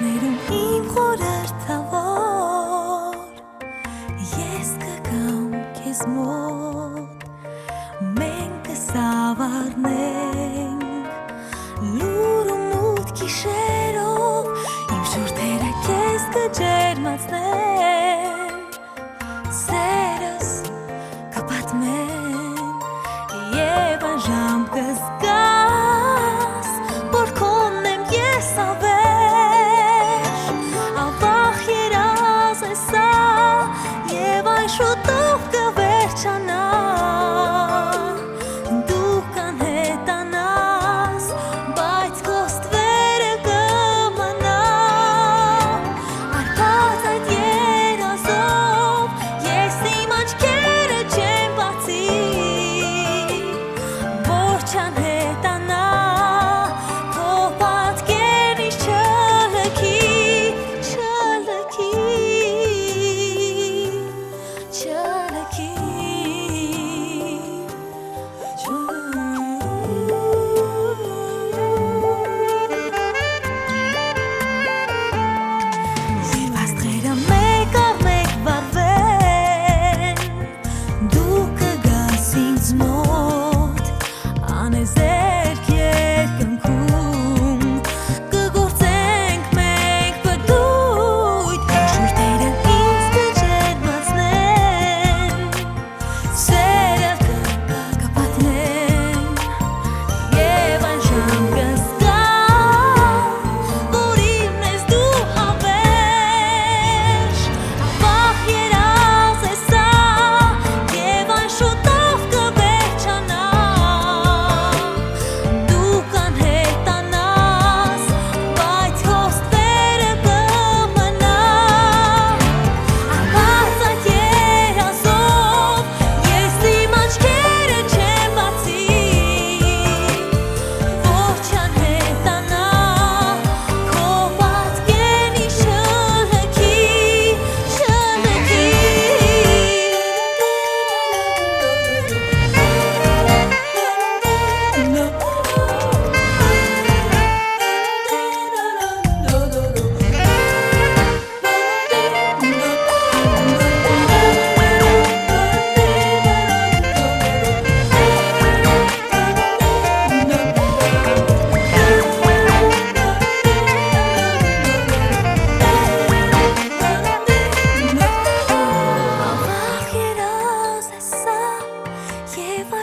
որ արտավոր ես կգամ քեզ մոտ մենք կսավառնենք լուրը մութ գիշերով իմ շուրթերը քեզ կջերմացնեն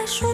说